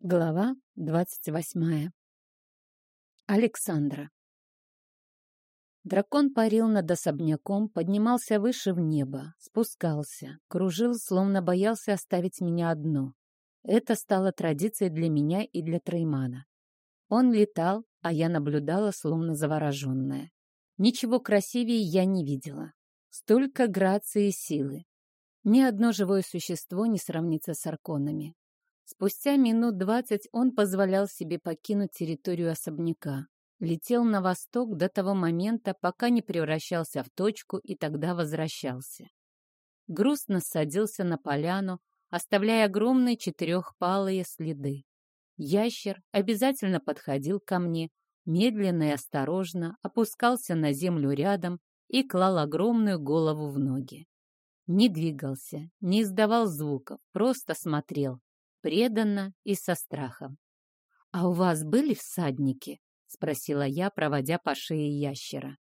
Глава двадцать восьмая. Александра. Дракон парил над особняком, поднимался выше в небо, спускался, кружил, словно боялся оставить меня одну. Это стало традицией для меня и для Треймана. Он летал, а я наблюдала, словно завороженная. Ничего красивее я не видела. Столько грации и силы. Ни одно живое существо не сравнится с арконами. Спустя минут двадцать он позволял себе покинуть территорию особняка. Летел на восток до того момента, пока не превращался в точку и тогда возвращался. Грустно садился на поляну, оставляя огромные четырехпалые следы. Ящер обязательно подходил ко мне, медленно и осторожно опускался на землю рядом и клал огромную голову в ноги. Не двигался, не издавал звуков, просто смотрел, преданно и со страхом. «А у вас были всадники?» — спросила я, проводя по шее ящера.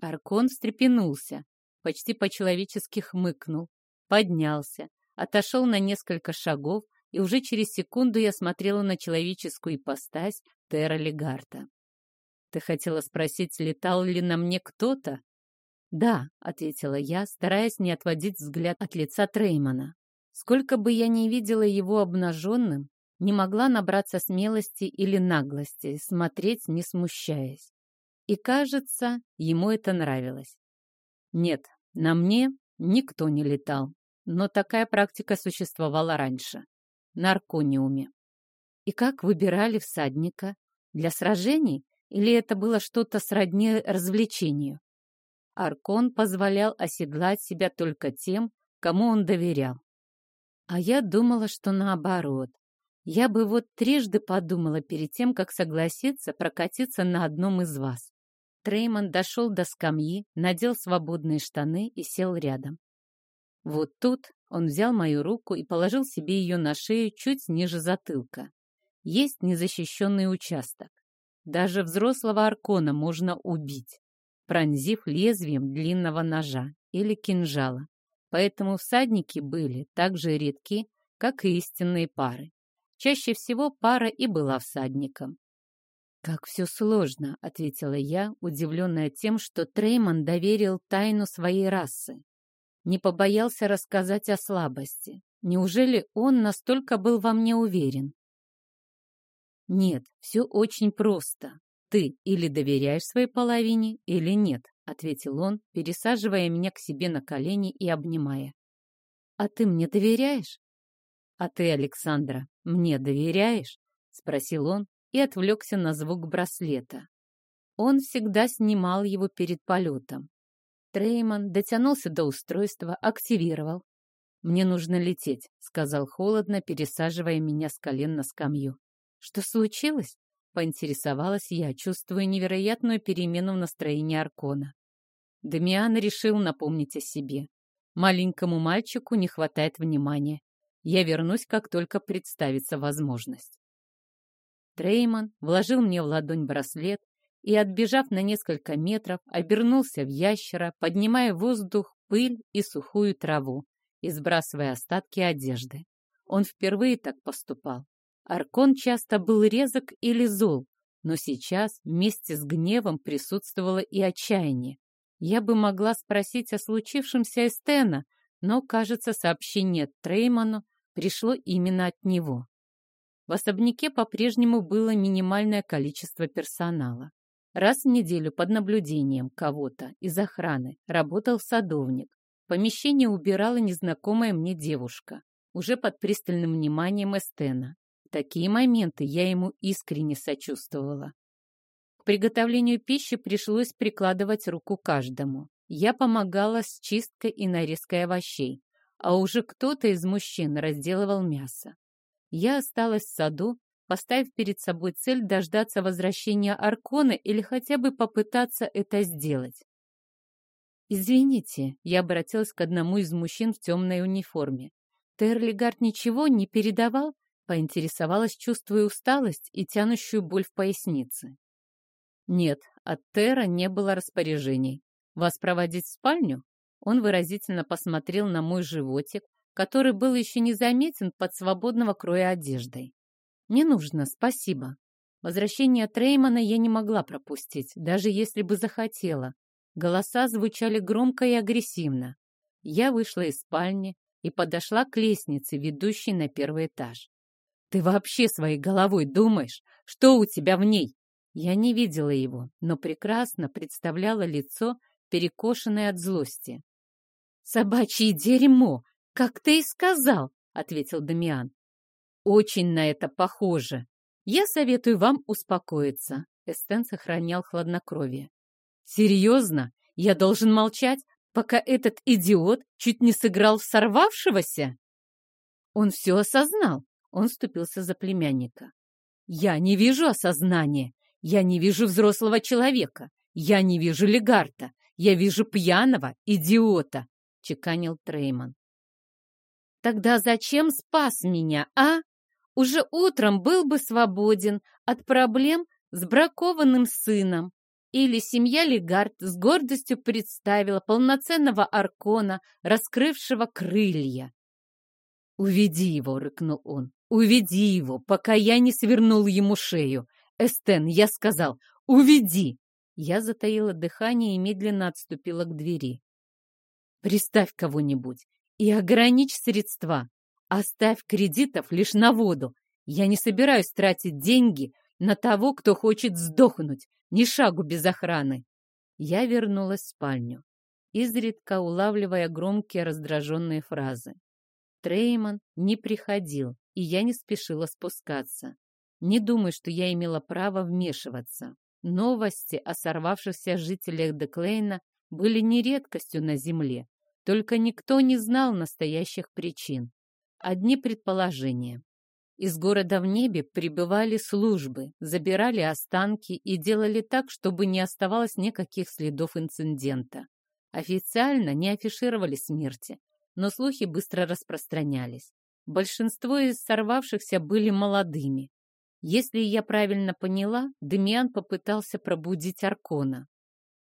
Аркон встрепенулся, почти по-человечески хмыкнул, поднялся, отошел на несколько шагов, и уже через секунду я смотрела на человеческую ипостась Терра Легарта. «Ты хотела спросить, летал ли на мне кто-то?» «Да», — ответила я, стараясь не отводить взгляд от лица Треймана. Сколько бы я ни видела его обнаженным, не могла набраться смелости или наглости, смотреть не смущаясь. И, кажется, ему это нравилось. Нет, на мне никто не летал, но такая практика существовала раньше, на Аркониуме. И как выбирали всадника? Для сражений? Или это было что-то сродни развлечению? Аркон позволял оседлать себя только тем, кому он доверял. А я думала, что наоборот. Я бы вот трижды подумала перед тем, как согласиться прокатиться на одном из вас. Трейман дошел до скамьи, надел свободные штаны и сел рядом. Вот тут он взял мою руку и положил себе ее на шею чуть ниже затылка. Есть незащищенный участок. Даже взрослого аркона можно убить, пронзив лезвием длинного ножа или кинжала поэтому всадники были так же редки, как и истинные пары. Чаще всего пара и была всадником. «Как все сложно», — ответила я, удивленная тем, что Трейман доверил тайну своей расы. Не побоялся рассказать о слабости. Неужели он настолько был во мне уверен? Нет, все очень просто. Ты или доверяешь своей половине, или нет. — ответил он, пересаживая меня к себе на колени и обнимая. «А ты мне доверяешь?» «А ты, Александра, мне доверяешь?» — спросил он и отвлекся на звук браслета. Он всегда снимал его перед полетом. Трейман дотянулся до устройства, активировал. «Мне нужно лететь», — сказал холодно, пересаживая меня с колен на скамью. «Что случилось?» Поинтересовалась я, чувствуя невероятную перемену в настроении Аркона. Дамиан решил напомнить о себе. Маленькому мальчику не хватает внимания. Я вернусь, как только представится возможность. Трейман вложил мне в ладонь браслет и, отбежав на несколько метров, обернулся в ящера, поднимая в воздух пыль и сухую траву и сбрасывая остатки одежды. Он впервые так поступал. Аркон часто был резок или зол, но сейчас вместе с гневом присутствовало и отчаяние. Я бы могла спросить о случившемся Эстена, но, кажется, сообщение Трейману пришло именно от него. В особняке по-прежнему было минимальное количество персонала. Раз в неделю под наблюдением кого-то из охраны работал садовник. Помещение убирала незнакомая мне девушка, уже под пристальным вниманием Эстена такие моменты я ему искренне сочувствовала. К приготовлению пищи пришлось прикладывать руку каждому. Я помогала с чисткой и нарезкой овощей, а уже кто-то из мужчин разделывал мясо. Я осталась в саду, поставив перед собой цель дождаться возвращения Аркона или хотя бы попытаться это сделать. «Извините», — я обратилась к одному из мужчин в темной униформе. «Терлигард ничего не передавал? Поинтересовалась, чувствуя усталость и тянущую боль в пояснице. Нет, от Тера не было распоряжений. Вас проводить в спальню? Он выразительно посмотрел на мой животик, который был еще не заметен под свободного кроя одеждой. Не нужно, спасибо. Возвращение Треймана я не могла пропустить, даже если бы захотела. Голоса звучали громко и агрессивно. Я вышла из спальни и подошла к лестнице, ведущей на первый этаж. «Ты вообще своей головой думаешь? Что у тебя в ней?» Я не видела его, но прекрасно представляла лицо, перекошенное от злости. «Собачье дерьмо, как ты и сказал!» — ответил Дамиан. «Очень на это похоже. Я советую вам успокоиться». Эстен сохранял хладнокровие. «Серьезно? Я должен молчать, пока этот идиот чуть не сыграл в сорвавшегося?» Он все осознал. Он вступился за племянника. «Я не вижу осознания. Я не вижу взрослого человека. Я не вижу Легарта. Я вижу пьяного идиота», — чеканил Трейман. «Тогда зачем спас меня, а? Уже утром был бы свободен от проблем с бракованным сыном. Или семья Легард с гордостью представила полноценного аркона, раскрывшего крылья. «Уведи его!» — рыкнул он. «Уведи его, пока я не свернул ему шею! Эстен, я сказал, уведи!» Я затаила дыхание и медленно отступила к двери. «Приставь кого-нибудь и ограничь средства. Оставь кредитов лишь на воду. Я не собираюсь тратить деньги на того, кто хочет сдохнуть, ни шагу без охраны. Я вернулась в спальню, изредка улавливая громкие раздраженные фразы. Трейман не приходил, и я не спешила спускаться. Не думаю, что я имела право вмешиваться. Новости о сорвавшихся жителях Деклейна были не редкостью на земле, только никто не знал настоящих причин. Одни предположения. Из города в небе прибывали службы, забирали останки и делали так, чтобы не оставалось никаких следов инцидента. Официально не афишировали смерти, но слухи быстро распространялись. Большинство из сорвавшихся были молодыми. Если я правильно поняла, Демиан попытался пробудить Аркона.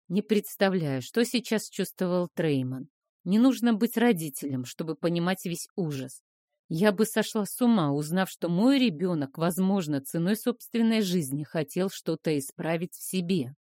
Не представляю, что сейчас чувствовал Трейман. Не нужно быть родителем, чтобы понимать весь ужас. Я бы сошла с ума, узнав, что мой ребенок, возможно, ценой собственной жизни хотел что-то исправить в себе.